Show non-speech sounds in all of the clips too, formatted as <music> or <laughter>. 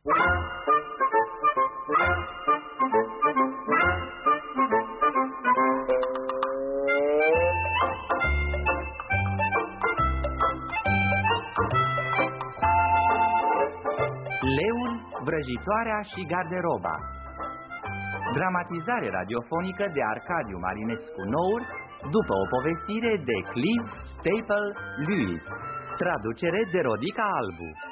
Leul, vrăjitoarea și garderoba. Dramatizare radiofonică de Arcadiu Marinescu. Nour după o povestire de Cliff Staple Lewis. Traducere de Rodica Albu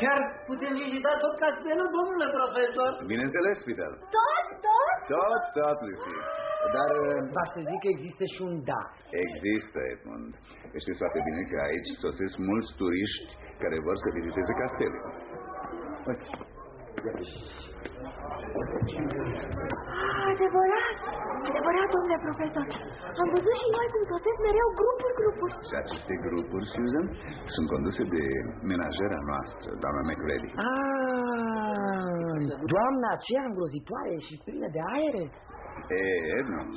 Chiar putem vizita tot castelul, domnule profesor? Bineînțeles, Fidel. Tot, tot? Tot, tot, Lucy. Dar uh, Va să zic că există și un da. există, Edmund. Știți foarte bine că aici sosesc mulți turiști care vor să viziteze castelul. Adevărat, adevărat, domnule profesor. Am văzut și noi cum sosesc mereu grupuri, grupuri. Și aceste grupuri, Susan, sunt conduse de menajera noastră, doamna McReady. Ah, doamna aceea îngrozitoare și plină de aere? E, Edmund,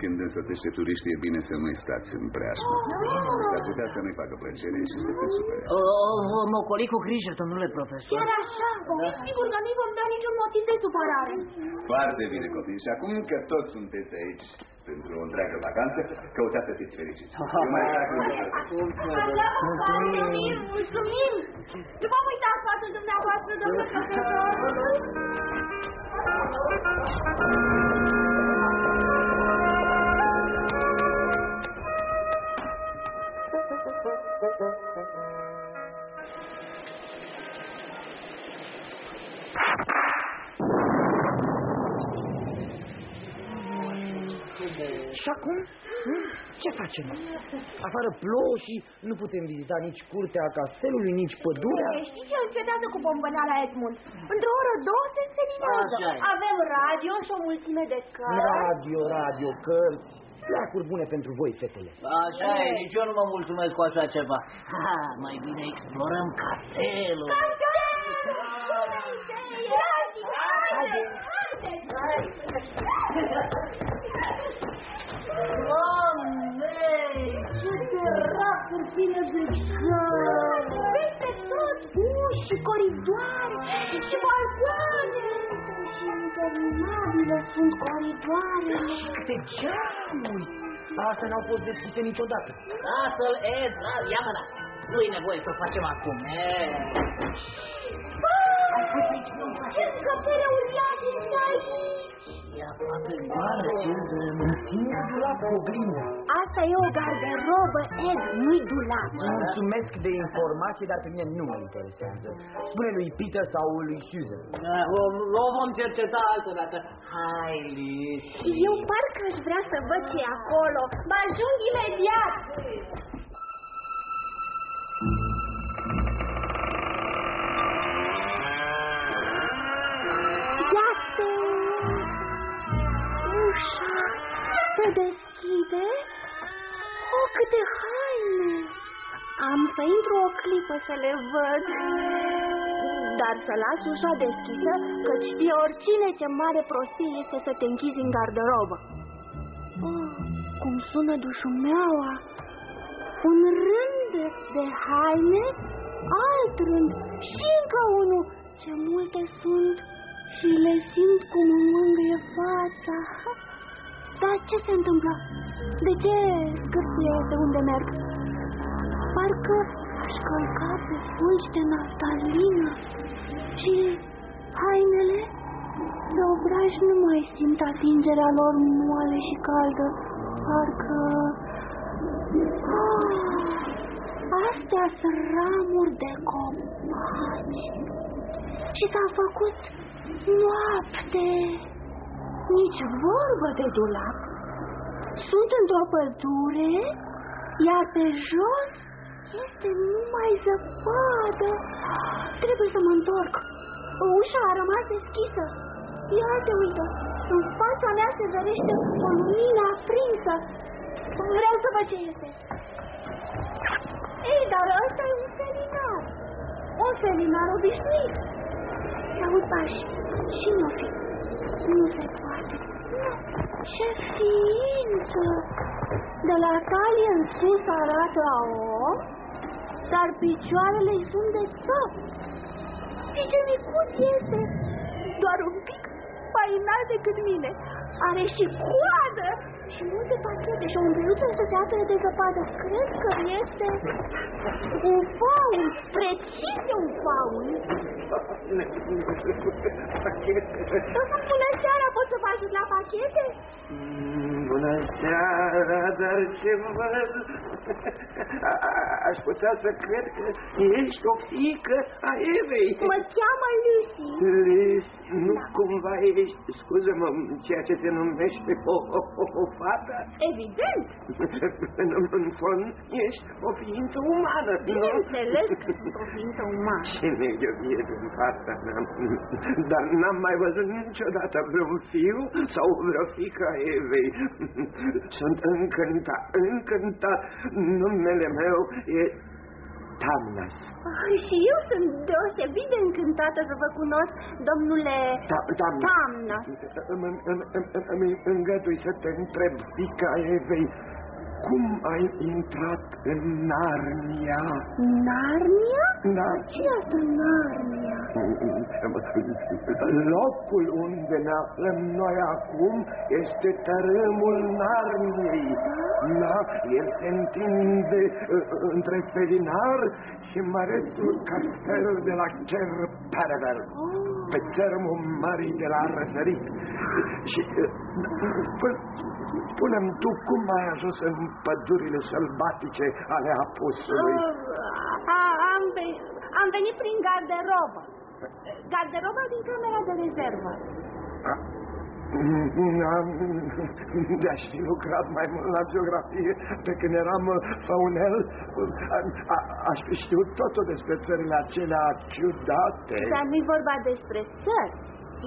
când însoțește turiștii, e bine să nu-i stați în preajmă. S-ar putea să nu-i facă plăcere și să se supere. O, o, mă ocoli cu grijă, domnule profesor. Chiar așa, da. sigur că nu-i vom da niciun motiv de supărare. Foarte bine, copii. Și acum că toți sunteți aici pentru o întreagă vacanță, căutați să fiți fericiți. <laughs> Eu mai trag un Mulțumim, mulțumim. Nu v-am uitat față dumneavoastră, domnule profesor. <laughs> Și acum? Hm? Ce facem? Afară plouă și nu putem vizita nici curtea castelului, nici pădurea? E, Știi ce încetează cu bombăneala Edmund? Într-o oră, două se înseninează. Așa e. Avem radio și o mulțime de cărți. Radio, radio, cărți, placuri bune pentru voi, fetele. Așa e, nici eu nu mă mulțumesc cu așa ceva. Ha, mai bine explorăm castelul. Ce terasuri pline de cărți! Peste tot uși și coridoare și balcoane! Și interminabile sunt coridoare! Câte geamuri! Astea n-au fost deschise niciodată. Lasă-l, Ed, las, ia mâna. Nu-i nevoie să o facem acum. E. Ce scăpere uriașe sunt aici! E aproape goală, Susan. Un singur dulap cu oglindă. Asta e o garderobă, Ed, nu-i dulap. Mulțumesc de informație, dar pe mine nu mă interesează. Spune lui Peter sau lui Susan. Da, O, o vom cerceta altă dată. Hai, Liz. Eu parcă aș vrea să văd ce e acolo. Mă ajung imediat. Se deschide. O, câte haine! Am să intru o clipă să le văd. Dar să las ușa deschisă, că știe oricine ce mare prostie este să te închizi în garderobă. Oh, cum sună dușumeaua! Un rând de, de haine, alt rând și încă unul. Ce multe sunt și le simt cum îmi mângâie fața. Dar ce se întâmplă? De ce scârție de unde merg? Parcă aș călca pe fulgi de naftalină și hainele de obraj nu mai simt atingerea lor moale și caldă. Parcă... Ah, astea sunt ramuri de copaci. Și s-a făcut noapte. Nici vorbă de dulap. Sunt într-o pădure, iar pe jos este numai zăpadă. Trebuie să mă întorc. Ușa a rămas deschisă. Ia te uită, în fața mea se zărește o lumină aprinsă. Vreau să văd ce este. Ei, dar ăsta e un felinar. Un felinar obișnuit. Se aud pași. Și nu fi. Nu se poate. Nu. Ce ființă! De la talie în sus arată a om, dar picioarele sunt de țap. Și ce micuț este! Doar un pic mai înalt decât mine. Are și coadă și multe pachete și o umbluță să se apere de zăpadă. Cred că este un faun, precis un faun. <laughs> Bună seara, poți să vă ajut la pachete? Bună seara, dar ce văd? <laughs> Aș putea să cred că ești o fiică a Evei. Mă cheamă Lucy. Liz, nu cumva ești, scuză-mă, ceea ce te numește o, o, o, o fată? Evident. <laughs> În, în fond, ești o ființă umană, nu? Bineînțeles că <laughs> sunt o ființă umană. Ce negăvie din fata mea. Dar n-am mai văzut niciodată vreun fiu sau vreo fică a Evei. Sunt încântat, încântat. Numele meu e Tamnas. Ai, și eu sunt deosebit de încântată să vă cunosc, domnule Ta- Tamnas. Tamnas. Îmi- îmi- îmi- Îmi îngădui să te întreb, fica Evei, cum ai intrat în Narnia? Narnia? Da. ce asta Narnia? Locul unde ne aflăm noi acum este tărâmul Narniei. Da, el se întinde uh, între Felinar și mărețul castel de la Cher Paravel, pe țărmul mării de la răsărit. Și uh, spune- spune-mi tu cum ai ajuns în pădurile sălbatice ale apusului? A, am, ve- am venit prin garderobă. Garderoba din camera de rezervă. De-aș fi lucrat mai mult la geografie pe când eram uh, faunel, a- a- aș fi știut totul despre țările acelea ciudate. Dar nu-i vorba despre țări.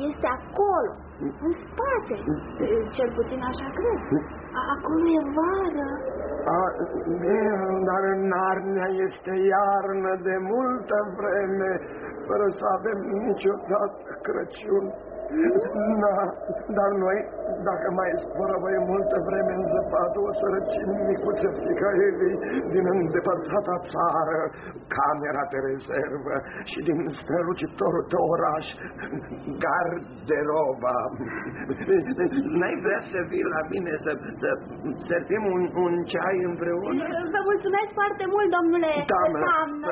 Este acolo, în spate. Cel puțin așa cred. A- Acolo e vară. A, bine, dar în Narnia este iarnă de multă vreme, fără să avem niciodată Crăciun. Da, dar noi, dacă mai sporăvăie multă vreme în zăpadă, o să răcim micuță fica Evei din îndepărtata țară, camera de rezervă și din strălucitorul tău oraș, garderoba. N-ai vrea să vii la mine să, să servim un, un ceai împreună? Vă mulțumesc foarte mult, domnule Doamnă. Doamnă.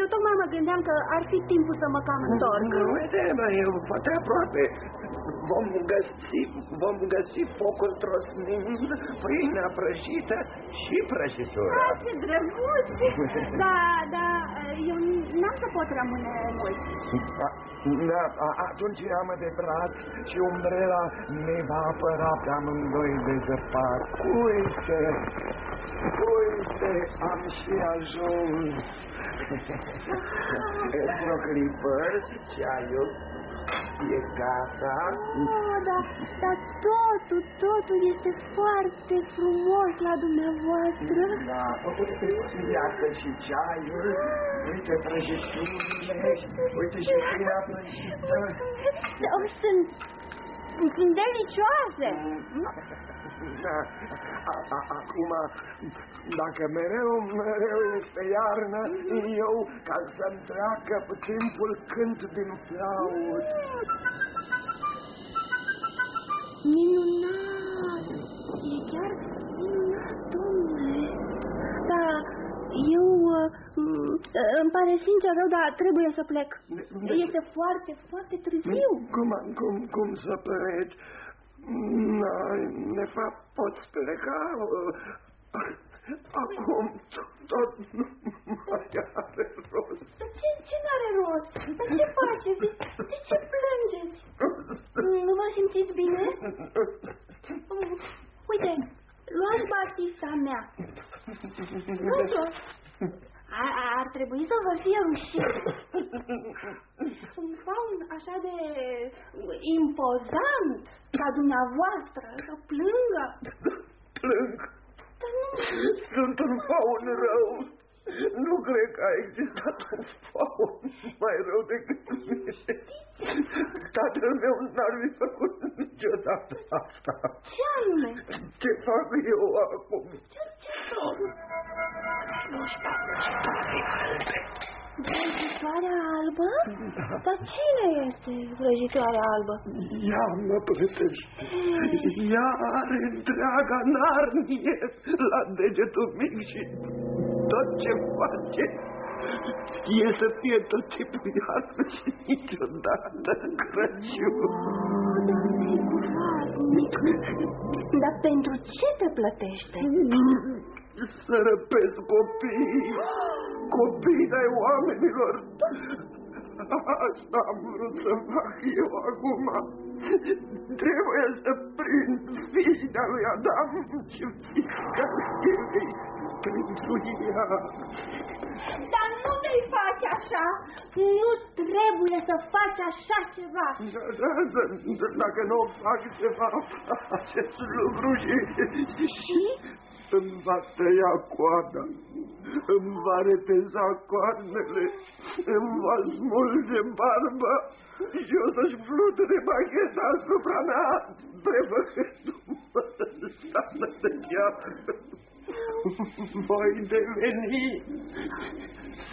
Eu tocmai mă gândeam că ar fi timpul să mă cam întorc. Uite, mă, e foarte aproape. Vom găsi, vom găsi focul trosnind, pâinea prăjită și prăjitura. Ah, ce drăguț! Da, da, eu n-am să pot rămâne mult. Da, a- atunci am de braț și umbrela ne va apăra pe amândoi de zăpat. Uite, uite, am și ajuns. <laughs> Într-o clipă, ceaiul e gata. Oh, dar, dar totul, totul este foarte frumos la dumneavoastră. Da, uite, iată și ceaiul, uite prăjiturile, uite și pâinea prăjită. Oh, sunt, sunt delicioase. Da, a- a- acum, dacă mereu, mereu este iarnă, eu, ca să-mi treacă timpul, cânt din flaut. Minunat! E chiar minunat, domnule. Da, eu... uh, Îmi pare sincer rău, dar trebuie să plec. Este foarte, foarte târziu. Cum, cum, cum să pleci? N-ai, de fapt, poți pleca. Acum tot nu mai are rost. Dar ce, ce n-are rost? Dar ce faceți? De, de ce plângeți? Nu vă simțiți bine? <laughs> Uite, luați batista mea. Luați-o. Ar, ar trebui să vă fie rușine. Sunt faun așa de impozant ca dumneavoastră să plângă. Plâng. Dar nu... Sunt un faun rău. Nu cred că a existat un faun mai rău decât mine. Tatăl meu n-ar fi făcut niciodată asta. Ce anume? Ce fac eu acum? Ce, ce fac? Vrăjitoarea albă? Dar cine este vrăjitoarea albă? Ea mă plătește. Ea are întreaga narnie la degetul mic și tot ce face e să fie tot timpul iarnă și niciodată Crăciun. Dar pentru ce te plătește? Să răpesc copiii, copiii ai oamenilor. Asta am vrut să fac eu acum. Trebuie să prind fiii lui Adam și fiica Evei pentru ea. Dar nu vei face așa. Nu trebuie să faci așa ceva. Da, da, da, da, Dacă nu fac ceva acest lucru și, și îmi va tăia coada, îmi va reteza coarnele, îmi va smulge barba și o să-și fluture bacheta asupra mea, prevăzându-mă stană de chiar. <laughs> Voi deveni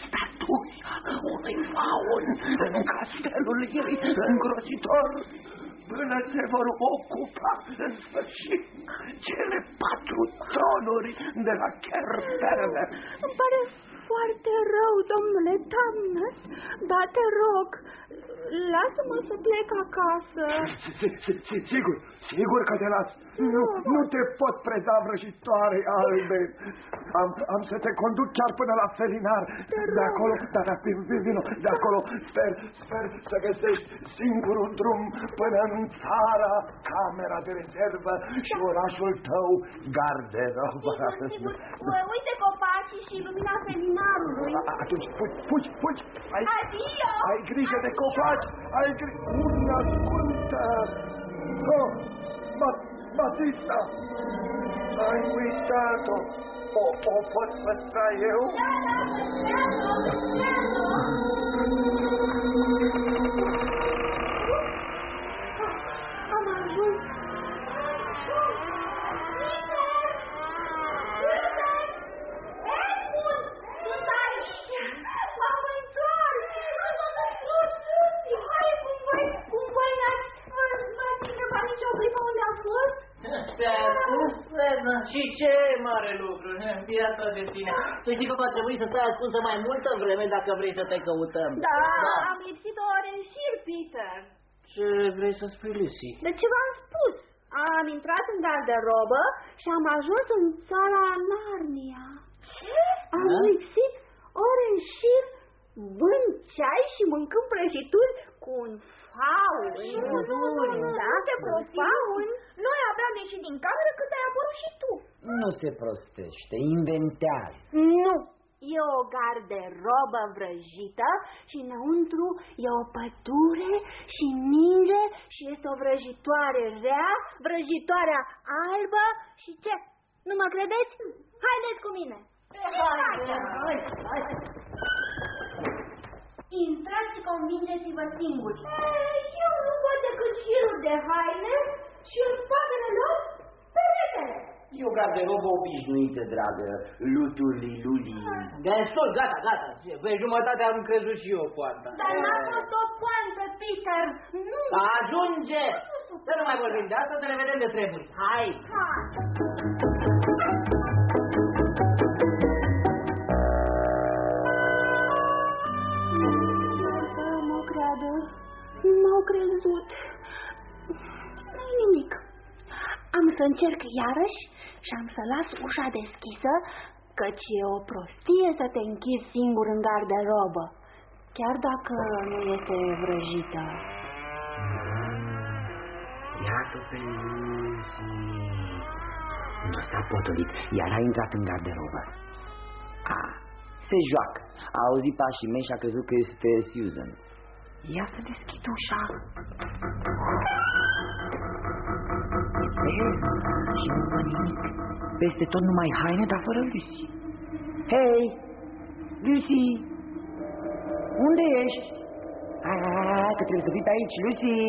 statuia unui faun în castelul ei îngrozitor până se vor ocupa în sfârșit cele patru tronuri de la Kerberve. Îmi pare foarte rău, domnule Tamnăs, dar te rog, lasă-mă să plec acasă. Sigur, sigur că te las. Nu, nu te pot preda vrăjitoare albe. Am, am să te conduc chiar până la felinar. De acolo, da, da, vino, de acolo sper, sper să găsești singurul drum până în țara, camera de rezervă și orașul tău, garderobă. Uite copacii și lumina felinarului. Atunci, fugi, fugi, fugi. Ai, Adio! ai grijă de copaci, ai grijă. Unde ascultă? Oh, Ma Batista, ai uitat-o. O, o pot și ce mare lucru <laughs> în viața de tine. Să știi că va trebui să stai ascunsă mai multă vreme dacă vrei să te căutăm. Da, am lipsit o ore în șir, Peter. Ce vrei să spui, Lucy? De ce v-am spus? Am intrat în garderobă și am ajuns în țara Narnia. Ce? Am Da? lipsit ore în șir, bând ceai și mâncând prăjituri cu un faun. Da, pe un faun. Noi abia am ieșit din cameră când ai apărut și tu. Nu se prostește, inventează. Nu, e o garderobă vrăjită și înăuntru e o pădure și ninge și este o vrăjitoare rea, vrăjitoarea albă și ce? Nu mă credeți? Haideți cu mine! Intrați și convingeți-vă singuri. Eu nu văd decât șirul de haine și în spatele lor peretele. E o garderobă obișnuită, dragă, lutuli, luli. Destul, gata, gata. Pe jumătate am crezut și eu poarta. Dar n-a fost o poantă, Peter. Nu. Ajunge! Să nu mai vorbim de asta, să ne vedem de treburi. Hai! Hai. Să încerc iarăși și am să las ușa deschisă, căci e o prostie să te închizi singur în garderobă, chiar dacă nu este vrăjită. Iată pe Lucy. Nu s-a potolit, iar a intrat în garderobă. A, se joacă. A auzit pașii mei și a crezut că este Susan. Ia să deschid ușa. E, și nu văd nimic. Peste tot numai haine, dar fără Lucy. Hei, Lucy! Unde ești? Hai, hai, hai, hai, că trebuie să fii pe aici, Lucy!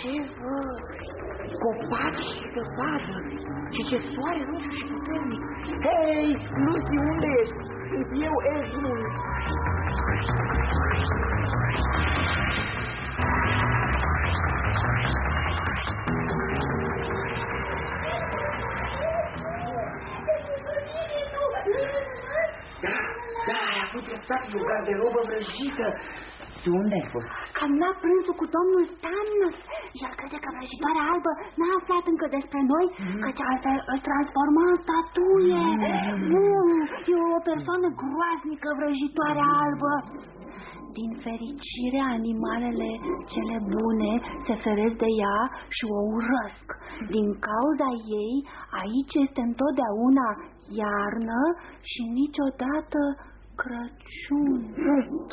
Ce văd? Copaci și zăpadă și ce soare roșu și puternic. Hei, Lucy, unde ești? Sunt eu, Edmund. Da, da, ai avut dreptate, e o garderobă vrăjită. Tu unde ai fost? Am luat prânzul cu domnul Thanos. El crede că vrăjitoarea albă n-a aflat încă despre noi, căci altfel îl transforma în statuie. Nu, e o persoană groaznică vrăjitoarea albă. Din fericire, animalele cele bune se feresc de ea și o urăsc. Din cauza ei, aici este întotdeauna iarnă și niciodată Crăciun.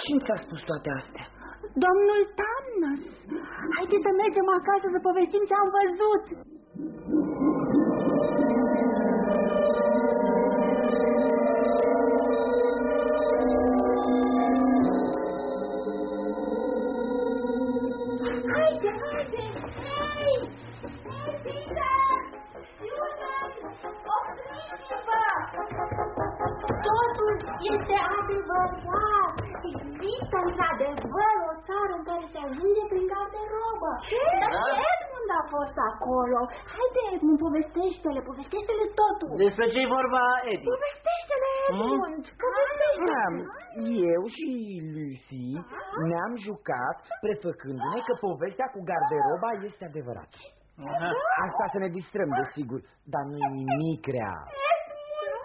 Cine ți-a spus toate astea? Domnul Thanos, haideți să mergem acasă să povestim ce am văzut. Haide, haide! Hei! Pizza! Ionas! Opriți-vă! Totul este adevărat! Există într-adevăr o țară în care se ajunge prin garderobă. Ce? Dar și Edmund a fost acolo. Haide, Edmund, povestește-le, povestește-le totul. Despre ce-i vorba, Edi? Povestește-le, Edmund, povestește-le. Am, eu și Lucy ne-am jucat prefăcându-ne că povestea cu garderoba este adevărată. Aha. Asta să ne distrăm, desigur, dar nu e nimic real. Edmund,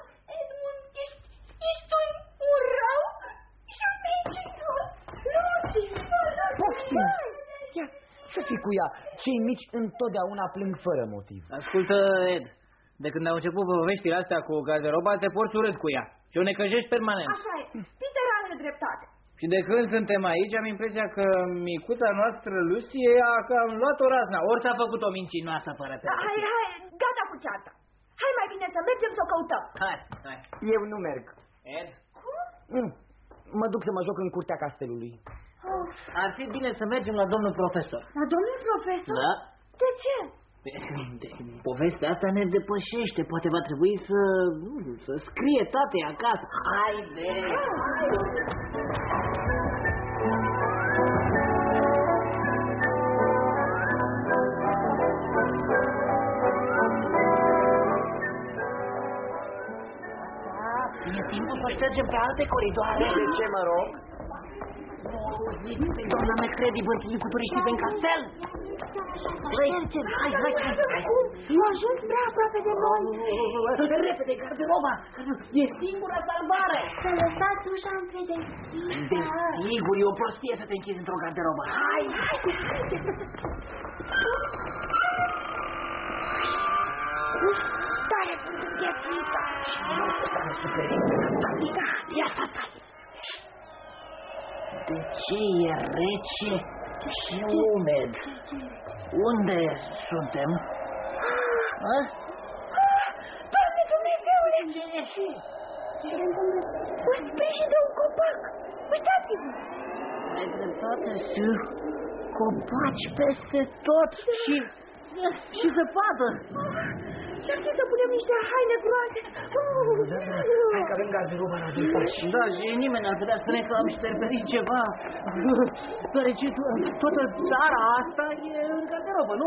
Edmund, ești, ești un, un rău și un mincinos. Lucy, nu, nu, Poftim! Ia, să fii cu ea. Cei mici întotdeauna plâng fără motiv. Ascultă, Ed, de când au început poveștile astea cu garderoba, te porți urât cu ea și o necăjești permanent. Așa e, Peter are dreptate. Și de când suntem aici, am impresia că micuța noastră Lucy a cam luat o razna. Ori s-a făcut o mincinoasă fără Hai, pereche. hai, gata cu cearta. Hai mai bine să mergem să o căutăm. Hai, hai. Eu nu merg. Ed, Mm. Mă duc să mă joc în curtea castelului. Ar fi bine să mergem la domnul profesor. La domnul profesor? Da? De ce? De, povestea asta ne depășește. Poate va trebui să, nu știu, să scrie tatei acasă. Haide! E timpul să ștergem pe alte coridoare. De ce mă rog? Nu auziți pe doamna McCready bărtâind cu turiștii pe castel? Hai, hai, hai, hai, hai. Nu ajuns prea aproape de noi. Repede, garderoba! E singura salvare! Să lăsați ușa întredeschisă. Desigur, e o prostie să te închizi într-o garderobă. Hai! Haide, haide. Tare sunt înghețită. Ia stai, stai! De ce e rece și umed? Unde suntem? A? Doamne Dumnezeule! Ce e și? Ce se întâmplă? O sprijin de un copac. Uitați-vă! Ai dreptate, Sue. Copaci peste tot și... și zăpadă. Niște haine groase. Hai că avem garderoba la doi pași. Da, și nimeni ar putea spune că am șterperit ceva. <laughs> Deoarece to- toată țara asta e în garderobă, nu?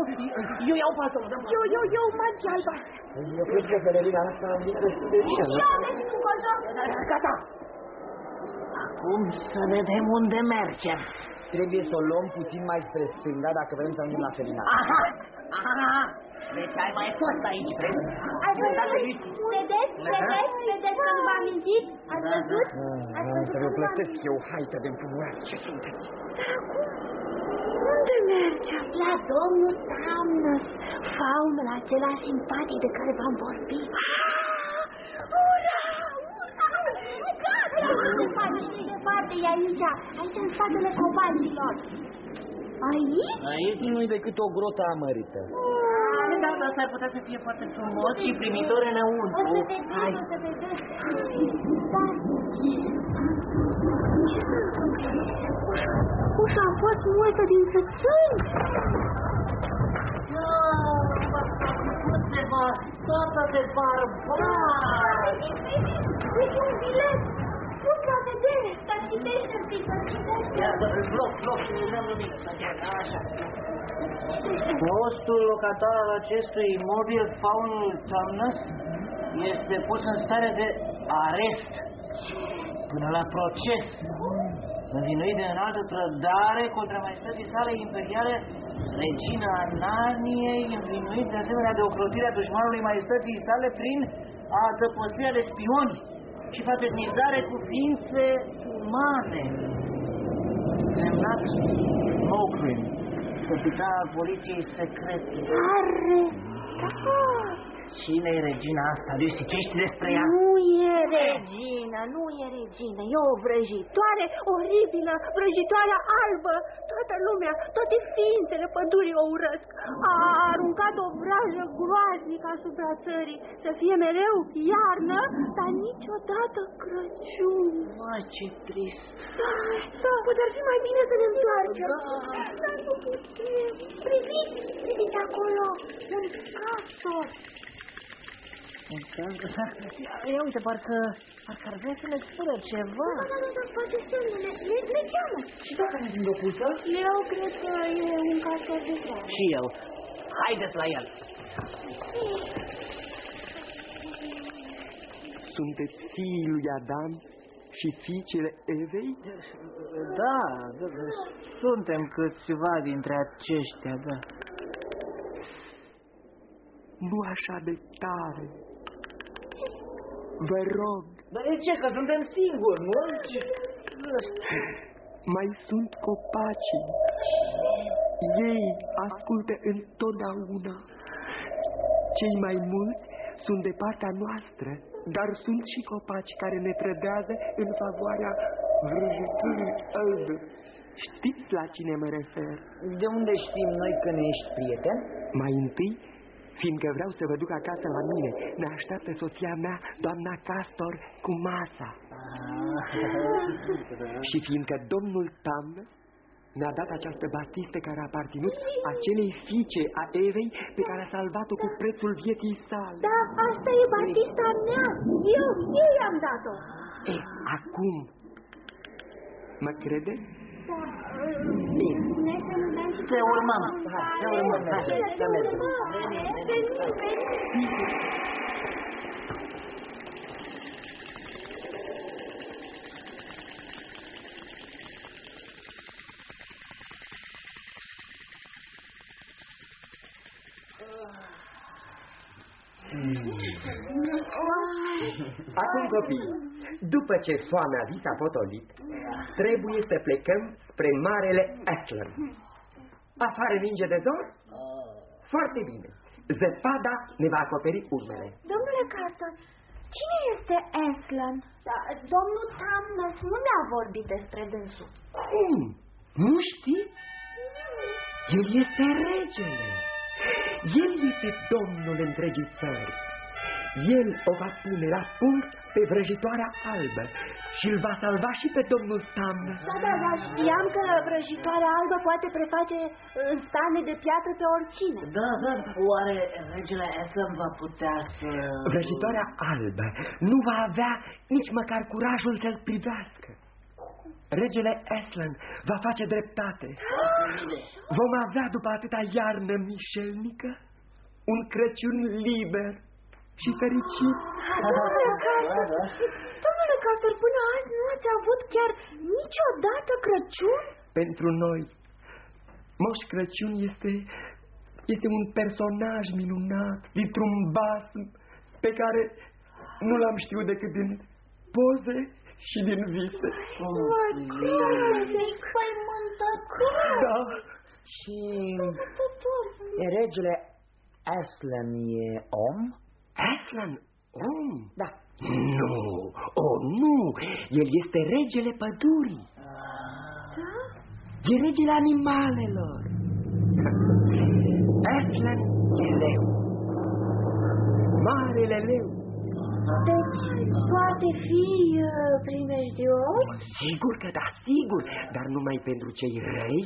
Eu iau pasă, da? Eu, eu, eu, magia alba. Eu cred că pelerina asta vine destul de bine, nu? Eu merg încolo. Gata. Acum să vedem unde mergem. Trebuie să o luăm puțin mai spre stânga dacă vrem să ajungem la felinare. Aha! Aha! Deci ai mai fost aici, vezi? Ai Tată văzut? Lucy. Vedeți? Vedeți? Vedeți că nu v-am mințit? Ați văzut? Ați Am văzut să că vă nu v-am plătesc mințit? eu haită de împrumurat. Ce sunteți? Unde mergem? La domnul Tamnus, faunul acela simpatic de care v-am vorbit. Ura! Ura! Gata! Nu departe, nu departe, e aici, aici în spatele copacilor. Aici? Aici? Nu-i decât o grotă amărită. Da, dar s-ar putea să fie foarte frumos și primitor O înăuntru. să vedem, Hai. o să vedem. Da. Ce s-a întâmplat? Ușa a fost multă din sățâni. Tata de barbar! Uite un bilet. Pus la vedere. Dar citește un pic, dar citește. Iată, loc, loc, luminăm lumină. Așa. Fostul locatar al acestui imobil, faunul Tamnus, este pus în stare de arest până la proces. Învinuit de înaltă trădare contra maestății sale imperiale, regina Narniei, învinuit de asemenea de ocrotirea dușmanului maestății sale prin adăpostirea de spioni și fraternizare cu ființe umane. Semnat Mokrin, entità politiche segrete. Arre! Arestat. Cine e regina asta, Lucy? Ce știi despre ea? Nu e regină, nu e regină, e o vrăjitoare oribilă, vrăjitoarea albă. Toată lumea, toate ființele pădurii o urăsc. A aruncat o vrajă groaznică asupra țării, să fie mereu iarnă, dar niciodată Crăciun. Mai, ce trist. Da, da, poate ar fi mai bine să ne întoarcem. Dar nu putem. Priviți, priviți acolo, un castor. Ia uite, parcă, parcă ar vrea să ne spună ceva. Da, da, da, da, face semnele, le, le cheamă. Și dacă ne sunt opusă? Eu cred că e un castor de treabă. Și eu. Haideți la el. Sunteți fiii lui Adam și fiicele Evei? Da, da, da, suntem câțiva dintre aceștia, da. Nu așa de tare. Vă rog, Dar de ce? Că suntem singuri, nu? Ce... mai sunt copacii. Ei ascultă întotdeauna. Cei mai mulți sunt de partea noastră, dar sunt și copaci care ne trădează în favoarea vrăjitorii albe. Știți la cine mă refer? De unde știm noi că ne ești prieten? Mai întâi, fiindcă vreau să vă duc acasă la mine, ne așteaptă soția mea, doamna Castor, cu masa. Și fiindcă domnul Tam mi-a dat această batistă care a aparținut acelei fiice a Evei pe care a salvat-o cu prețul vieții sale. Da, asta e batista mea. Eu, eu i-am dat-o. E, acum, mă crede? Da. Bine. Ne să nu dăm și Te urmăm. Hai, Te urmăm. Hai, Hai, te să mergem. urmăm. Veni, veni. Acum, copii, după ce foamea vi s-a potolit, trebuie să plecăm spre Marele Ashland. Afară ninge de zor? Foarte bine. Zăpada ne va acoperi urmele. Domnule Carter, cine este Aslan? Da, domnul Tamnus nu mi-a vorbit despre dânsul. Cum? Nu știi? El este regele. El este domnul întregii țări. El o va pune la punct pe vrăjitoarea albă și îl va salva și pe domnul Tamnă. Da, da, da, știam că vrăjitoarea albă poate preface în stane de piatră pe oricine. Da, da, oare regele Aslan va putea să... Vrăjitoarea albă nu va avea nici măcar curajul să-l privească. Regele Aslan va face dreptate. Vom avea după atâta iarnă mișelnică un Crăciun liber și fericit. Domnule Carter, domnule Carter, până azi nu ați avut chiar niciodată Crăciun? Pentru noi, Moș Crăciun este, este un personaj minunat, dintr-un basm pe care nu l-am știut decât din poze și din vise. Da, Și regele Aslan e om? Aslan, om? Da. Nu, oh, nu, el este regele pădurii. E regele animalelor. <laughs> Aslan e leu. Marele leu. Deci poate fi uh, primejdios? Sigur că da, sigur, dar numai pentru cei răi,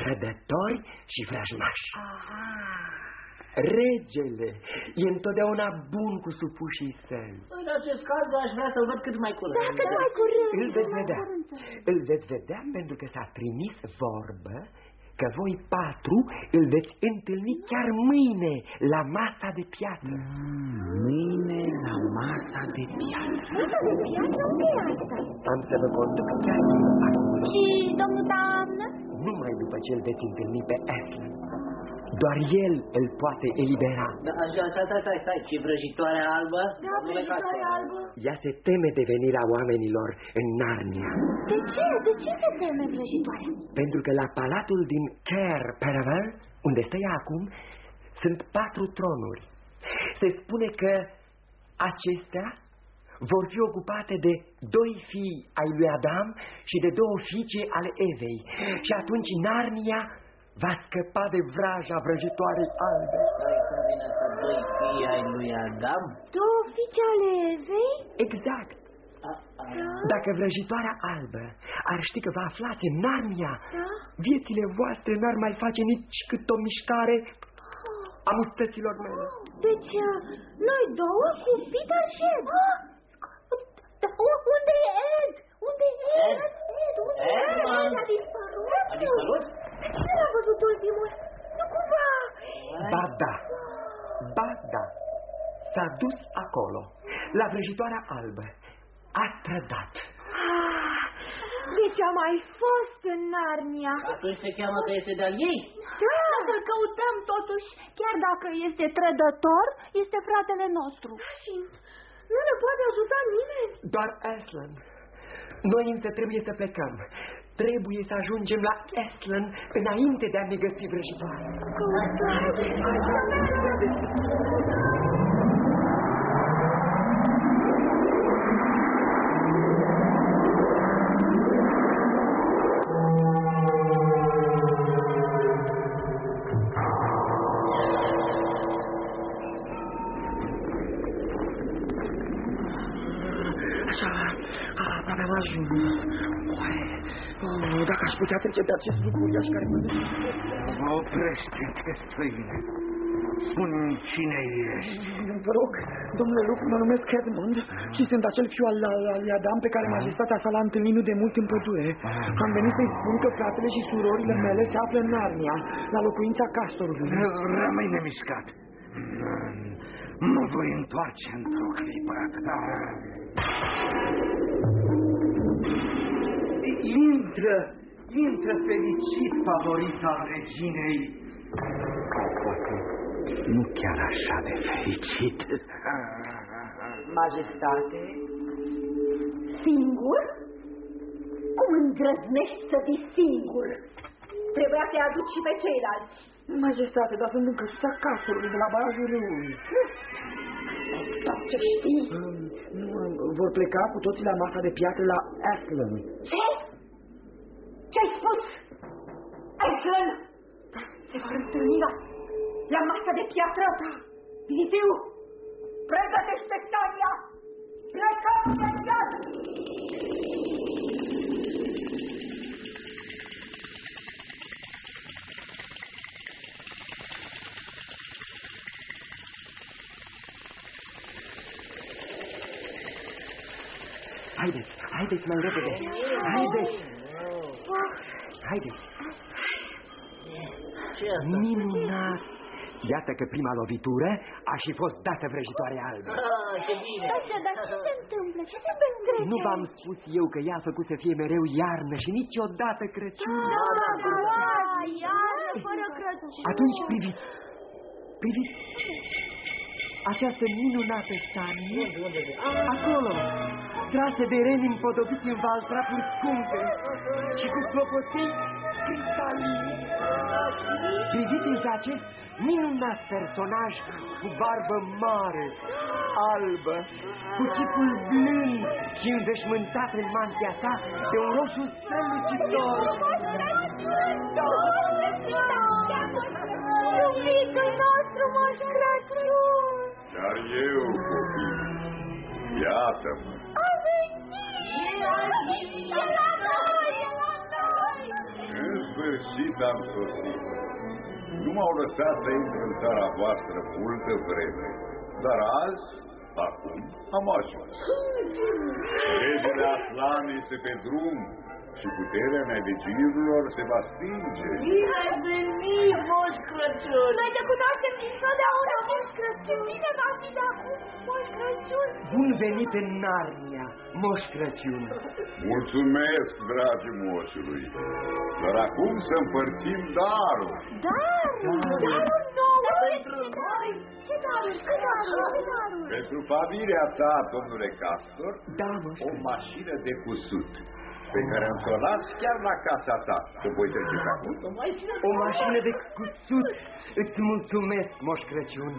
trădători și vrăjmași. Regele e întotdeauna bun cu supușii săi. În acest caz aș vrea să-l văd cât mai curând. Da, cât mai curând. Îl veți vedea. Îl veți vedea pentru că s-a trimis vorbă că voi patru îl veți întâlni chiar mâine la masa de piatră. Mâine la masa de piatră. Masa de piatră, unde e asta? Am să vă conduc chiar acolo, Și domnul doamnă? numai după ce îl veți întâlni pe Aslan. Doar el îl poate elibera. Da, așa, stai, stai, stai, stai, și vrăjitoarea albă? Da, Domnule vrăjitoarea Cația. albă. Ea se teme de venirea oamenilor în Narnia, De ce? De ce se teme vrăjitoarea? pentru că la palatul din Ker Paravel, unde stă ea acum, sunt patru tronuri. Se spune că acestea vor fi ocupate de doi fii ai lui Adam și de două fiice ale Evei. Și atunci Narnia va scăpa de vraja vrăjitoarei albe. Stai, cum vine asta, doi fii ai lui Adam? Două fiice ale Evei? Exact. A, a, Dacă vrăjitoarea albă ar ști că vă aflați în Narnia, Da? viețile voastre n-ar mai face nici cât o mișcare a mustăților mele. Deci, uh, noi două cu Peter și Ed. Da, u- Unde e Ed? Unde e Ed? Ed? Ed, unde e Ed, Ed? man. A dispărut? A dispărut? Cine l-a văzut ultimul? Nu cumva? Ba da, ba da, s-a dus acolo, la vrăjitoarea albă. A trădat. Ah, Deci a mai fost în Narnia. Atunci se cheamă că este de-al ei? Da, să-l căutăm totuși. Chiar dacă este trădător, este fratele nostru. Și nu ne poate ajuta nimeni. Doar Aslan. Noi însă trebuie să plecăm. Trebuie să ajungem la Aslan înainte de a ne găsi vrăjitoarea. Aș putea trece pe acest lucru uriaș care mă duce. Oprește-te, străine. Spune-mi cine ești. Vă rog, domnule Luc, mă numesc Edmund și sunt acel fiu al, al al lui Adam pe care majestatea sa l-a întâlnit nu de mult în pădure. Am venit să-i spun că fratele și surorile mele se află în Narnia, la locuința castorului. Rămâi nemișcat. Mă voi întoarce într-o clipă. Intră, intră fericit, favorit al reginei. Poate nu chiar așa de fericit. Majestate, Singur? Cum îndrăznești să vii singur? Trebuia să-i aduci și pe ceilalți. Majestate, dar sunt încă și castorului de la barajul râului. Tot ce știi. Um, Nu, um, vor pleca cu toții la masa de piatră la Aslan. Ce? Ce-ai spus? Aslan! Se vor întâlni la, la masa de piatră? Da. Viziu, pregătește Tania! Plecăm imediat! Haideți, haideți mai repede. Haideți, haideți. Ce asta? Minunat! Iată că prima lovitură a și fost dată vrăjitoare albă. Ah, ce bine! Așa, dar ce se întâmplă? Ce se petrece? Nu v-am spus eu că ea a făcut să fie mereu iarnă și niciodată Crăciun? Da, da, da, iară, fără Crăciun. Atunci priviți, Priviți această minunată stanie, acolo, trase de reni împodobiți în valtrapuri scumpe și cu clopoței cristalini. Priviți însă acest minunat personaj cu barbă mare, albă, cu chipul blând și înveșmântat în mantia sa de un roșu strălucitor. Iubitul nostru, Moș Crăciun! Dar eu, copii, iată-mă. A venit! E la noi! E la noi! În sfârșit am sosit. Nu m-au lăsat să intru în țara voastră multă vreme, dar azi, acum, am ajuns. Regele Aslan este pe drum și puterea nelegiurilor se va stinge. Bine ai venit, Moș Crăciun! Noi te cunoaștem dintotdeauna, Moș Crăciun! Bine va fi de acum, Moș Crăciun! Bun venit în Narnia, Moș Crăciun! Mulțumesc, dragi moșului, dar acum să împărțim darul. Dar, darul nou! Pentru noi! Ce daruri? Ce daruri? Ce daruri? Pentru familia ta, domnule Castor, Da, Moș o Crăciun. mașină de cusut pe care am să o las chiar la casa ta, să voi trece pe acolo. O mașină de cusut. Îți mulțumesc, Moș Crăciun.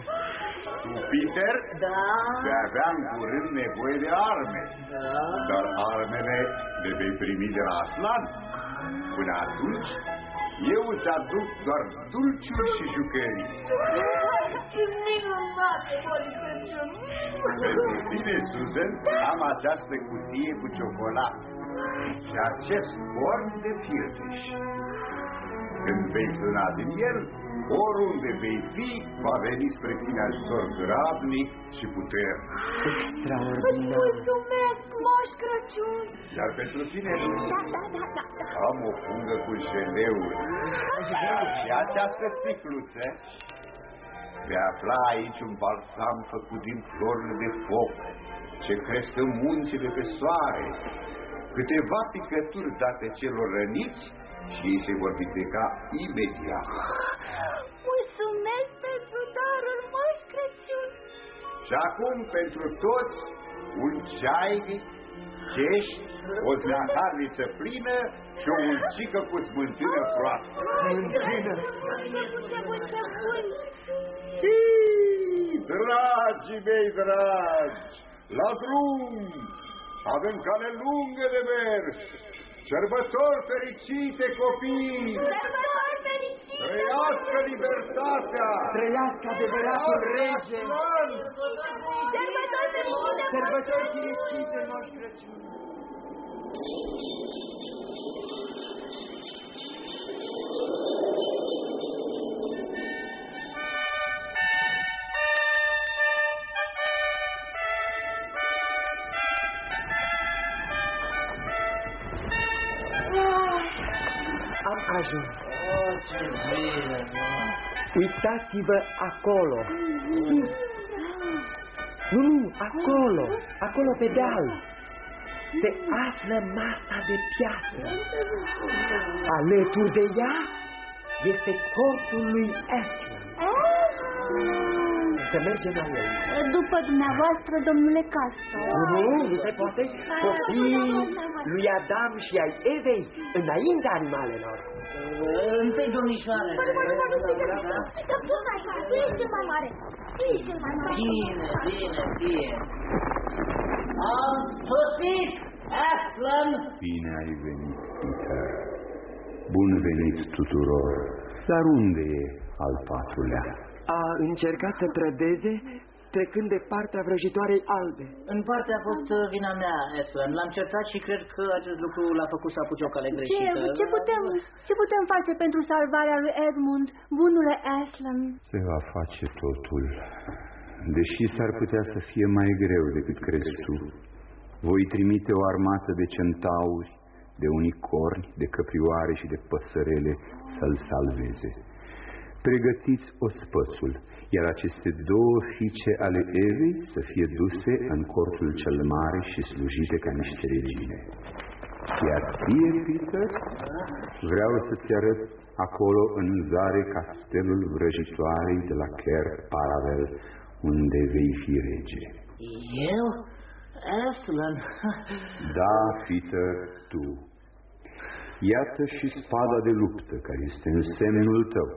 Tu, Peter, Da, vei avea în curând nevoie de arme, da. dar armele le vei primi de la Aslan. Până atunci, eu îți aduc doar dulciuri și jucării. Ce minunate, Moș Crăciun! Pentru tine, Susan, am această cutie cu ciocolată și acest corn de firdeș. Când vei suna din el, oriunde vei fi, va veni spre tine ajutor grabnic și puternic. Îți Extraordinar. mulțumesc, Moș Crăciun! Iar pentru tine, Da, da, da, da, da. am o fungă cu jeleuri. Și această sticluță vei afla aici un balsam făcut din florile de foc ce cresc în muncile pe soare, câteva picături date celor răniți și ei se vor vindeca imediat. Mulțumesc pentru darul, Moș Crăciun! Și acum pentru toți un ceai, cești, o zahărniță plină și o mulțică cu smântână proaspătă. Smântână. Ce bun, ce bun, ce bun! Hii, Dragii mei dragi, la drum! Avem cale lungă de mers! Sărbători fericite, copii! Sărbători fericite! Trăiască libertatea! Trăiască adevăratul rege. Aslan! Sărbători fericite! Sărbători fericite, Moș Crăciun. Am ajuns. Oh, ce bine, Uitați-vă acolo. Sus. Nu, nu, acolo. Acolo pe deal. Se află masa de piatră. Alături de ea este cortul lui Ashland. Să mergem la el. După dumneavoastră, domnule Castro. Nu, nu se poate. Copiii lui Adam și ai Evei înaintea animalelor. Întâi, domnișoare. Dar cum așa? Ce e cel mai mare? Ce e cel mai mare? Bine, bine, bine. Am sosit, Aslan. Bine ai venit, Peter. Bun venit tuturor. Dar unde e al patrulea? A încercat să trădeze trecând de partea vrăjitoarei albe. În parte a fost uh, vina mea, Aslan. L-am certat și cred că acest lucru l-a făcut să apuce o cale Ce, greșită. ce, putem, ce putem face pentru salvarea lui Edmund, bunule Aslan? Se va face totul, deși s-ar putea să fie mai greu decât crezi tu. Voi trimite o armată de centauri, de unicorni, de căprioare și de păsărele să-l salveze. Pregătiți ospățul, iar aceste două fiice ale Evei să fie duse în cortul cel mare și slujite ca niște regine. Iar ție, Peter, Vreau să-ți arăt acolo în zare castelul vrăjitoarei de la Ker Paravel, unde vei fi rege. Eu? Aslan? Da, Peter, tu. Iată și spada de luptă care este în semnul tău.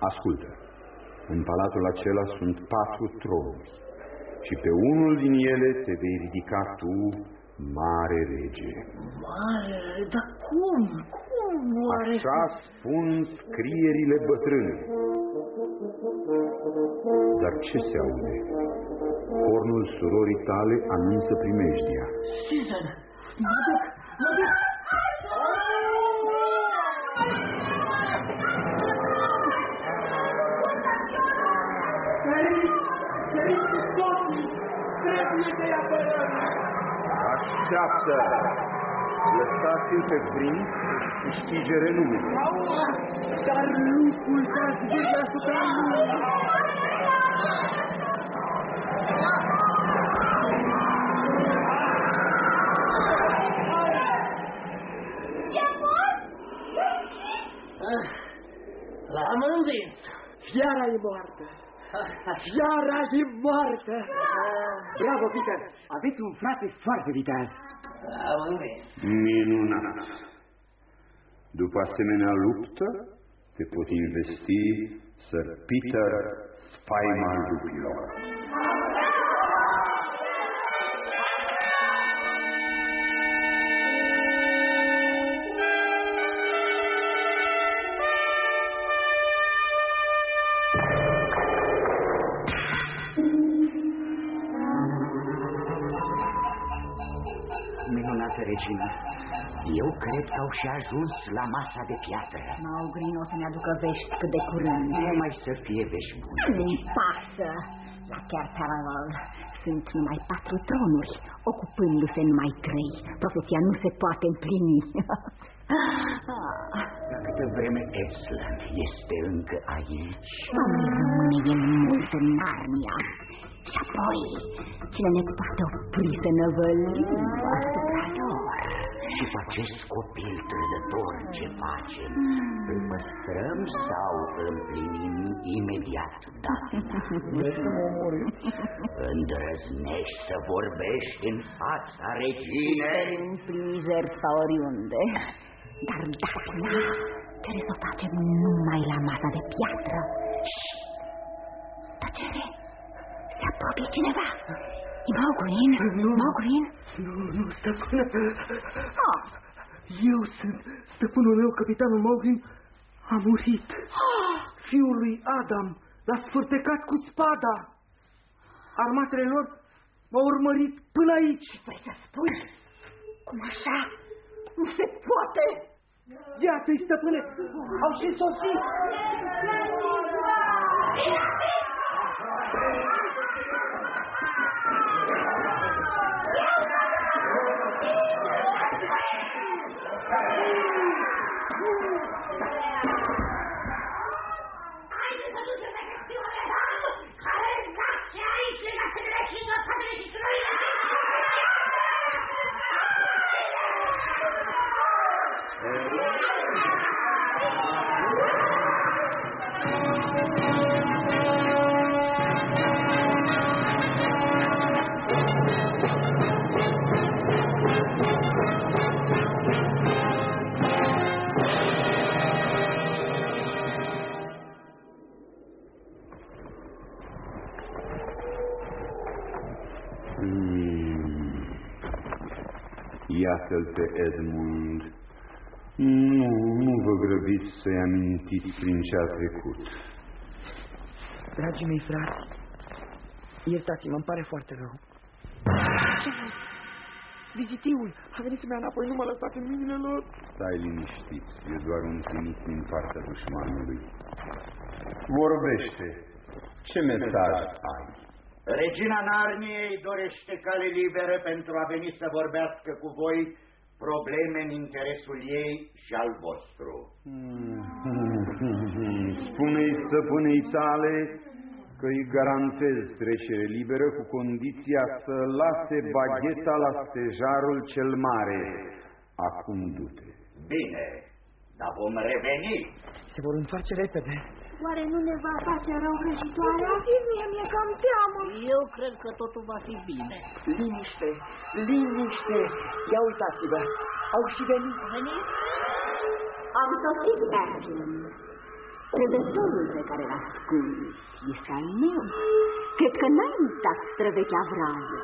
Ascultă, în palatul acela sunt patru tronuri și pe unul din ele te vei ridica tu, mare rege. Mare, dar cum? Cum oare? Așa spun scrierile bătrâne. Dar ce se aude? Cornul surorii tale anunță primejdia. Susan, mă duc, mă duc! Așteaptă! Lăsați-l pe prinț să câștige renume. Dar lupul s-a zis asupra lui. L-am învins! Fiara e moartă. Fiara e moartă. Bravo, Peter. Aveți un frate foarte vital. L-am învins! Minunat! După asemenea luptă, te pot investi Sir Peter Spaima lupilor. Minunată regină, eu cred că au și ajuns la masa de piatră. Maugrin o să ne aducă vești cât de curând. Numai să fie vești bune. Nu-i pasă. La chiar Paraval sunt numai patru tronuri, ocupându-se numai trei. Profeția nu se poate împlini. <laughs> La câtă vreme Eslan este încă aici, Va mai rămâne el mult în Narnia. Și apoi, cine ne poate opri să năvălim asupra lor? Și cu acest copil trădător ce facem, îl păstrăm sau îl împlinim imediat datina? Vreți să mă omori? Îndrăznești să vorbești în fața reginei? În prizeri sau oriunde. Dar datina trebuie să o facem numai la masa de piatră. Și tăcere! Se apropie cineva. E Maugreen? Nu. Maugreen? Nu, nu, stăpână. Ah, Eu sunt stăpânul meu, capitanul Maugrin. A murit. Fiul lui Adam l-a sfârtecat cu spada. Armatele lor m-au urmărit până aici. vrei să spui? Cum așa? Nu se poate! Iată-i, stăpâne, au și sosit. Hmm. Iată-l pe Edmund. Nu, nu vă grăbiți să-i amintiți prin ce a trecut. Dragii mei frați, iertați-mă, îmi pare foarte rău. Ce Vizitiul a venit să-mi ia înapoi, nu mă lăsați în mâinile lor. Stai liniștit, e doar un trimit din partea dușmanului. Vorbește. Ce mesaj ai? Regina Narniei dorește cale liberă pentru a veni să vorbească cu voi probleme în interesul ei și al vostru. Spune-i stăpânei tale că îi garantez trecere liberă cu condiția să lase bagheta la stejarul cel mare. Acum du-te. Bine, dar vom reveni. Se vor întoarce repede. Oare nu ne va face rău vrăjitoarea? Mie mi-e cam teamă. Eu cred că totul va fi bine. Liniște, liniște. Ia uitați-vă, au și venit. Am sosit, Aslan. Trădătorul pe care l-a ascuns este al meu. Cred că n-ai uitat străvechea vrază.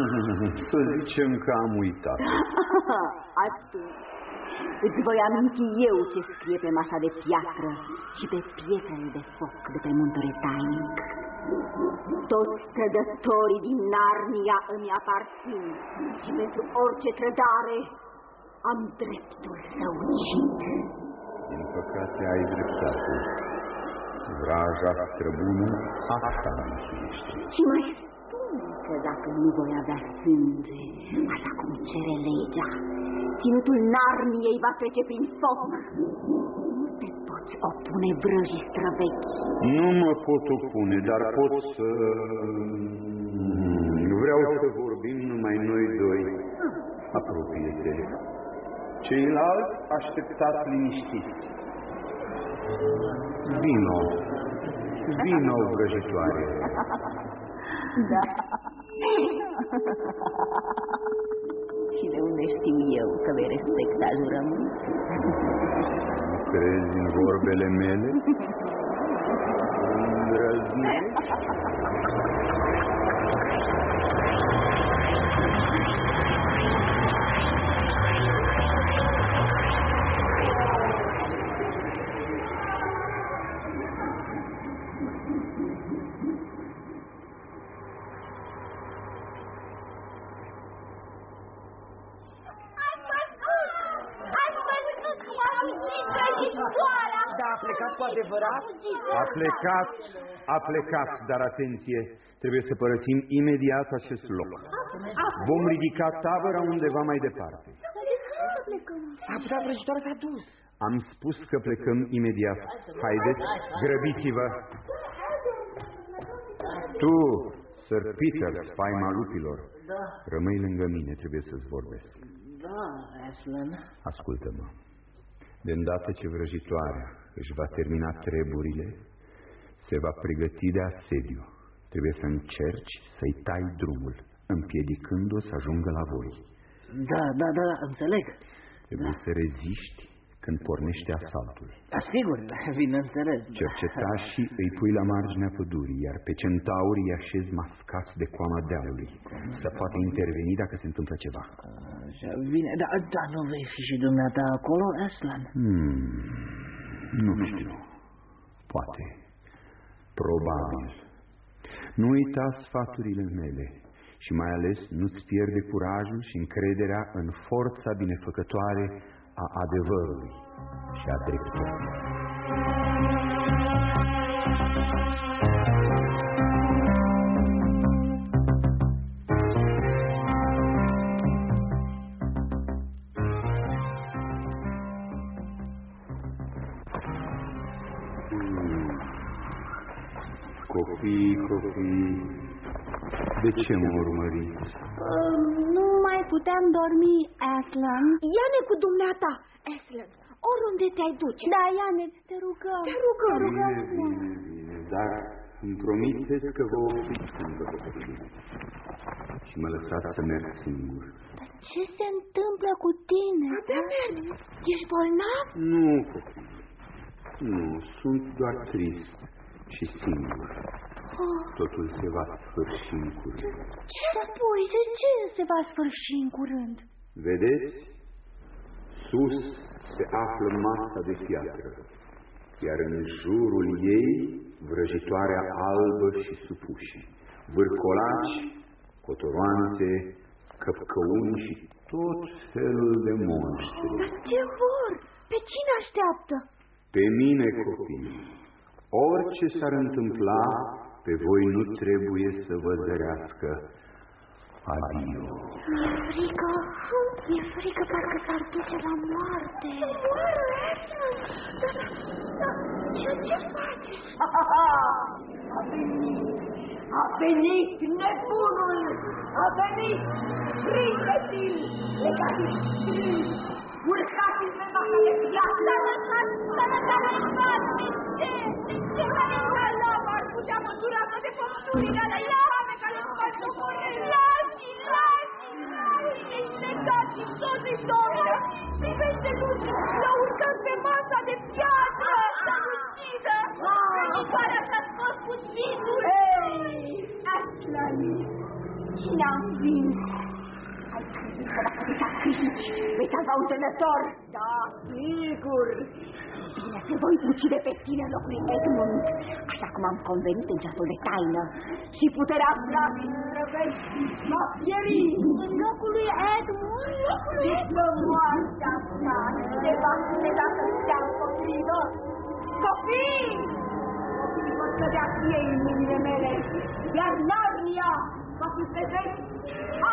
<laughs> Să zicem că am uitat. <laughs> Atunci îți voi aminti eu ce scrie pe masa de piatră și pe pietrele de foc de pe muntele tainic. Toți trădătorii din Narnia îmi aparțin și pentru orice trădare am dreptul să ucid. Din păcate ai dreptate. Vraja străbună asta mă însuiește. Și mai spune că dacă nu voi avea sânge, așa cum cere legea, ținutul Narniei va trece prin foc. Nu te poți opune vrăjii străvechi. Nu mă pot opune, dar pot să... Vreau să vorbim numai noi doi. Apropie-te. Ceilalți așteptați liniștiți. Vino. Vino, vrăjitoare. Da. și de unde știu eu că vei respecta jurământul? Crezi în vorbele mele? <laughs> Îndrăznești? Ați văzut cum a fugit vrăjitoarea? Da, a plecat cu adevărat? A plecat, a plecat, dar atenție, trebuie să părăsim imediat acest loc. Vom ridica tabăra undeva mai departe. A putea vrăjitoarea s-a dus. Am spus că plecăm imediat. Haideți, grăbiți-vă! Tu, Sir Peter, spaima lupilor, Da, rămâi lângă mine, trebuie să-ți vorbesc. da, Aslan. Ascultă-mă. De îndată ce vrăjitoarea își va termina treburile, se va pregăti de asediu. Trebuie să încerci să-i tai drumul, împiedicându-o să ajungă la voi. Da, da, da, înțeleg. Trebuie să reziști când pornește asaltul. Da, sigur, <laughs> bineînțeles. Cercetașii îi pui la marginea pădurii, iar pe centauri îi așezi mascați de coama dealului, să poată interveni dacă se întâmplă ceva. Așa, bine, da, da, nu vei fi și dumneata acolo, Aslan? Hmm, nu știu. Poate. Probabil. Nu uita sfaturile mele și mai ales nu-ți pierde curajul și încrederea în forța binefăcătoare a adevărului și a dreptății. Copii, copii, de ce mă urmăriți? Nu mai puteam dormi, Aslan. Ia-ne cu dumneata, Aslan. Oriunde te-ai duce. Da, Iane, te rugăm. Te rugăm. Te rugăm. Bine, bine, bine, dar îmi promiteți că vă opriți când vă copii și mă lăsați să merg singur. Ce se întâmplă cu tine? Te mergi. Ești bolnav? Nu, copii, nu, sunt doar trist și singur. Oh, Totul se va sfârși în curând. ce spui? De ce se va sfârși în curând? Vedeți? Sus se află masa de piatră, iar în jurul ei vrăjitoarea albă și supuși, vârcolaci, cotoroanțe, căpcăuni și tot felul de monștri. Dar ce vor? Pe cine așteaptă? Pe mine, copii, orice s-ar întâmpla, pe voi nu trebuie să vă zărească. Adio. Mi-e frică. Mi-e frică parcă s-ar duce la moarte. Ce, ce faci? A venit! A venit nebunul! A venit! Prinde-l! Legați-l! Urcați-l pe masa de piață! Să lăsați, să lăsați în pace! De ce? De ce mai lava ar putea măsura toate pământurile alea? Ia pe care nu faci docore! Lași, lași! Ești legat și soții domnule! Privește luce! L-a urcat pe masa de piatră! Să ucidă! Venicoarea s-a scos cu sfinul! Ei! Aslan! Cine a învins? Ai crezut că dacă te sacrifici, vei salva un tânător? Da, sigur! Bine, se voi ucide pe tine în locul lui Edmund, așa cum am convenit în ceasul de taină. Și puterea flamei străvești va pieri. În locul lui Edmund? În locul lui Edmund? moartea ta se va da să stea împotrivă. Copii! Copii vor cădea fie în mâinile mele, iar Narnia va fi pe veci a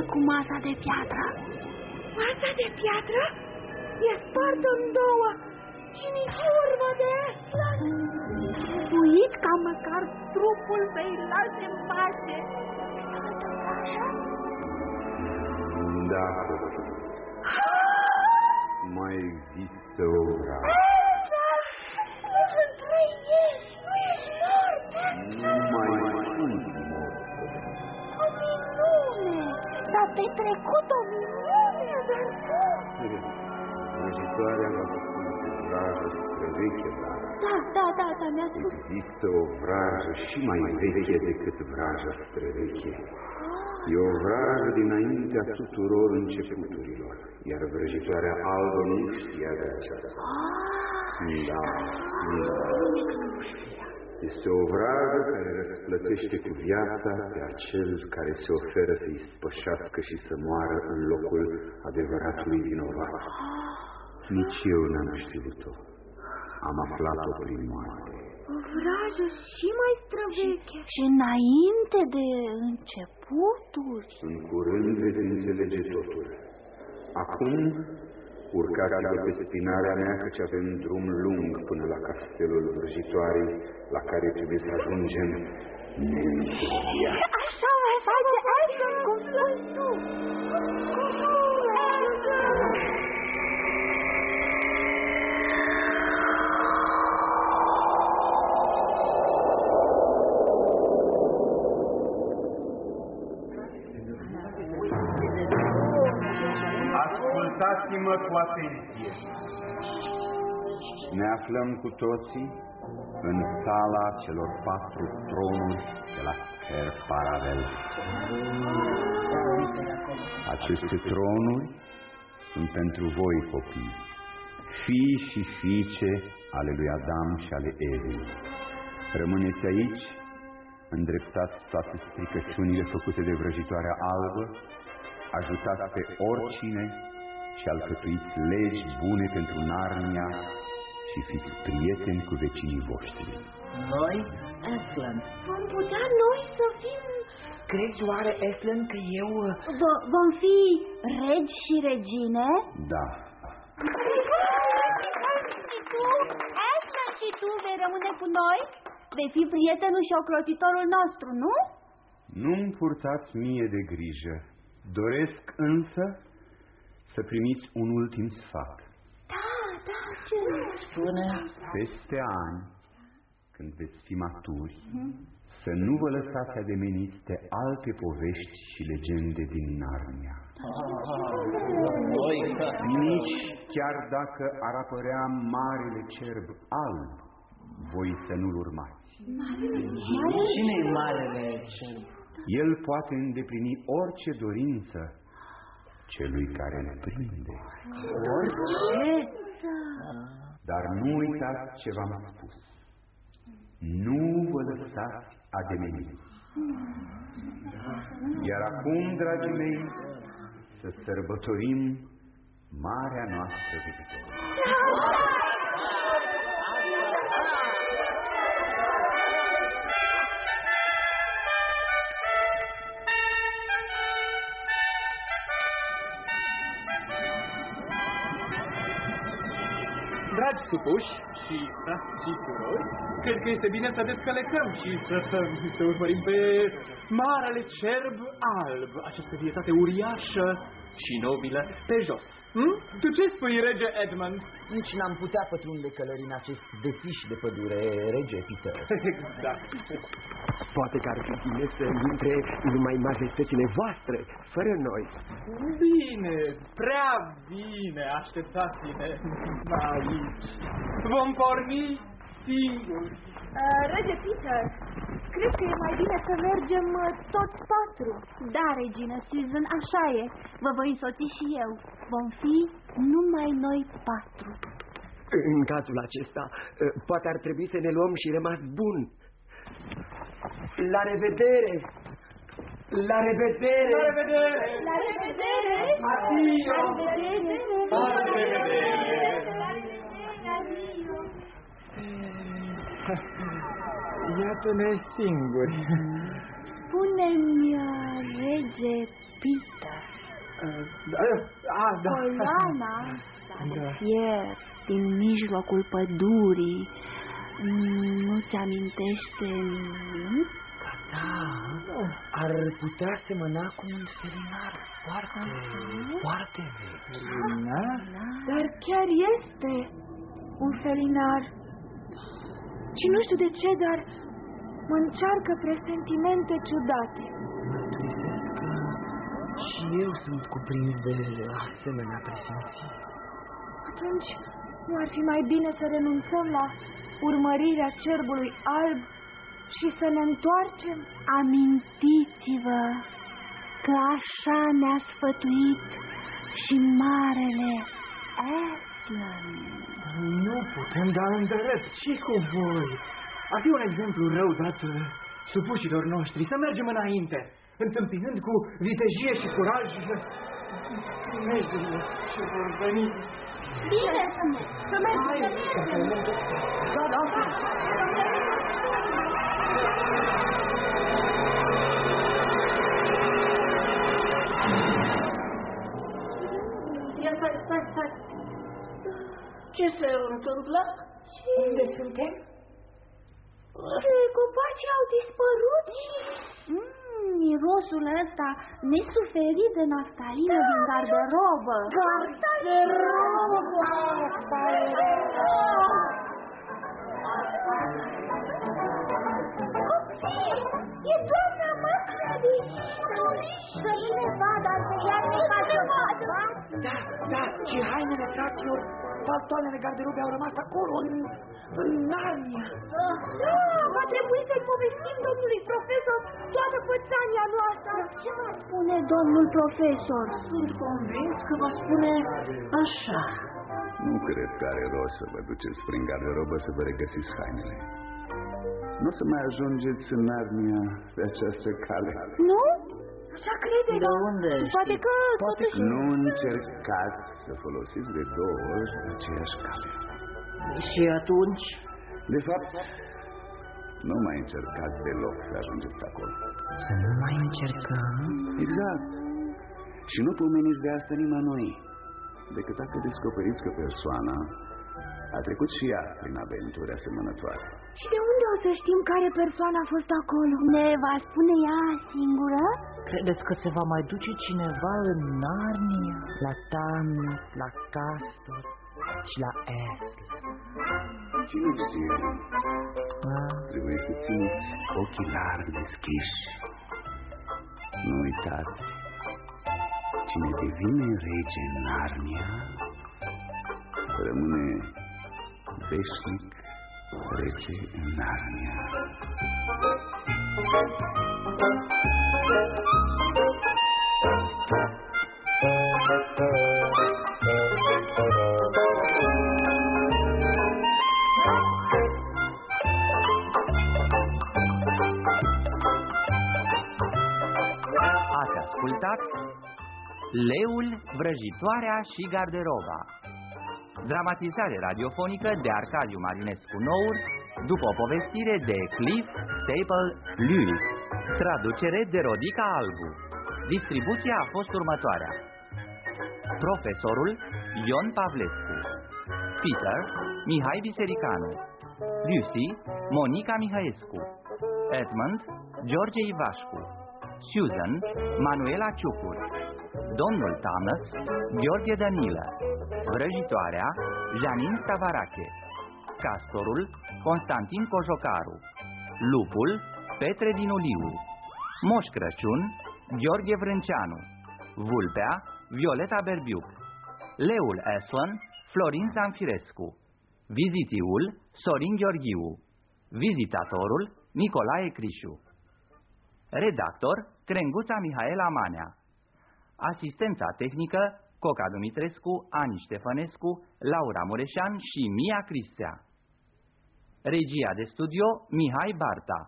Ce este cu masa de piatră? Masa de piatră? E spartă în două și nici urmă de Aslan. Uit ca măcar trupul să-i lase în pace. Da, copil. Mai există o vreme. Aslan! Nu trăiești, S-a petrecut o minune, dar Vrăjitoarea va făcut o vrajă străveche, dar Da, da, da, da, mi-a spus. există o vrajă și mai veche decât vraja străveche. E o vrajă dinaintea tuturor începuturilor, iar vrăjitoarea albă nu știa de aceasta. Da, da. Este o vrajă care răsplătește cu viața pe acel care se oferă să-i spășească și să moară în locul adevăratului vinovat. Nici eu n-am știut-o. Am aflat-o prin moarte. O vrajă și mai străveche. Și înainte de începuturi. În curând veți înțelege totul. Acum, urcați-vă pe spinarea mea, căci avem drum lung până la castelul vrăjitoarei, la care trebuie să ajungem neîntârziat. Așa mai face Aslan, cum spui tu. Ascultați-mă cu atenție. Ne aflăm cu toții în sala celor patru tronuri de la Ker Paravel. Aceste tronuri sunt pentru voi, copii, fii și fiice ale lui Adam și ale Evei. Rămâneți aici, îndreptați toate stricăciunile făcute de vrăjitoarea albă, ajutați pe oricine și alcătuiți legi bune pentru Narnia și fiți prieteni cu vecinii voștri. Noi, Aslan, Vom putea noi să fim... Crezi oare, Eslen, că eu... uh, V- vom fi regi și regine? Da, Și tu, Aslan și tu vei rămâne cu noi? Vei fi prietenul și ocrotitorul nostru, nu? nu-mi purtați mie de grijă. Doresc însă să primiți un ultim sfat. Da, da, ce? spune Peste ani, când veți fi maturi, să nu vă lăsați ademeniți de alte povești și legende din Narnia. noi că... Nici chiar dacă ar apărea marele cerb alb, voi să nu-l urmați. Cine e marele cel? El poate îndeplini orice dorință celui care ne prinde. Orice? Dar nu uitați ce v-am spus. Nu vă lăsați ademeniți. Iar acum, dragii mei, să sărbătorim marea noastră victorie. Dragi supuși și frați și surori, cred că este bine să descălecăm și să, să, să urmărim pe marele cerb alb, această vietate uriașă și nobilă, pe jos. Hm? Tu ce spui, rege Edmund? Nici n-am putea pătrunde călări în acest defiș de pădure, rege Peter. <laughs> Exact. Poate că ar fi bine să intre numai majestățile voastre, fără noi. Bine, prea bine, așteptați-ne aici. Vom porni singuri. Uh, Rege Peter, cred că e mai bine să mergem uh, toți patru. Da, regină Susan, așa e. Vă voi însoți și eu. Vom fi numai noi patru. În cazul acesta, eh, poate ar trebui să ne luăm și rămas bun. La revedere! La revedere! La revedere! La revedere! Adio! La revedere! La revedere! La revedere! Iată-ne singuri. <laughs> Spune-mi, uh, rege Peter, Ah, da. coloana <laughs> asta de Da. fier din mijlocul pădurii mm, nu ți amintește nimic? Da, ar putea semăna cu un felinar foarte, foarte vechi. Dar chiar este un felinar. Și nu știu de ce, dar mă încearcă presentimente ciudate. Mărturisesc că și eu sunt cuprins de asemenea presimțiri. Atunci nu ar fi mai bine să renunțăm la urmărirea cerbului alb și să ne întoarcem? Amintiți-vă că așa ne-a sfătuit și marele Aslan. Nu putem da îndărăt. ce cu voi? Ar fi un exemplu rău dat uh, supușilor noștri să mergem înainte, întâmpinând cu vitejie și curaj primejdile ce vor veni. Bine, să mergem, să mergem. Da, da, Ia stai, stai, stai. Ce se întâmplă? Unde suntem? Copacii au dispărut mm, mirosul ăsta nesuferit de naftalină din garderobă. Garderobă! Copii, e doamna Macrabi! Să nu ne vadă, să ia ne face da, da, și hainele fraților, paltoanele garderobe au rămas acolo, în, în Narnia. Da, va trebui să-i povestim domnului profesor toată pățania noastră. Ce va spune domnul profesor? Sunt convins că va spune așa. Nu cred că are rost să vă duceți prin garderobă să vă regăsiți hainele. Nu o să mai ajungeți în Narnia pe această cale. Nu? Așa crede, De unde Poate știi? că Poate totuși... Nu încercați să folosiți de două ori aceeași cale. Și atunci? De fapt, nu mai încercați deloc să ajungeți acolo. Să nu mai încercăm. Exact. Și nu pomeniți de asta nimănui, decât dacă descoperiți că persoana a trecut și ea prin aventuri asemănătoare. Și de unde o să știm care persoană a fost acolo? Ne va spune ea singură? Credeți că se va mai duce cineva în Narnia? La Tamnic, la Castor și la Aslan. Cine știe? Ah, Trebuie să țineți ochii larg deschiși. Nu uitați, cine devine rege în Narnia, rămâne veșnic rege în Narnia. Ați ascultat Leul, vrăjitoarea și garderoba Dramatizare radiofonică de Arcadiu Marinescu Nour după o povestire de Cliff Staple Lewis. Traducere de Rodica Albu. Distribuția a fost următoarea. Profesorul Ion Pavlescu. Peter Mihai Bisericanu. Lucy Monica Mihaescu. Edmund George Ivașcu. Susan Manuela Ciucur. Domnul Thomas Gheorghe Danilă Vrăjitoarea Janin Savarache Castorul Constantin Cojocaru Lupul Petre Dinuliu Moș Crăciun Gheorghe Vrânceanu Vulpea Violeta Berbiuc Leul Eslan Florin Zanfirescu Vizitiul Sorin Gheorghiu Vizitatorul Nicolae Crișu Redactor Crenguța Mihaela Manea Asistența tehnică Coca Dumitrescu, Ani Ștefănescu, Laura Mureșan și Mia Cristea. Regia de studio Mihai Barta.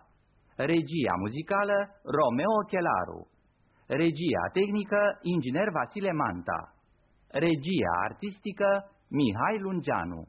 Regia muzicală Romeo Chelaru. Regia tehnică Inginer Vasile Manta. Regia artistică Mihai Lungeanu.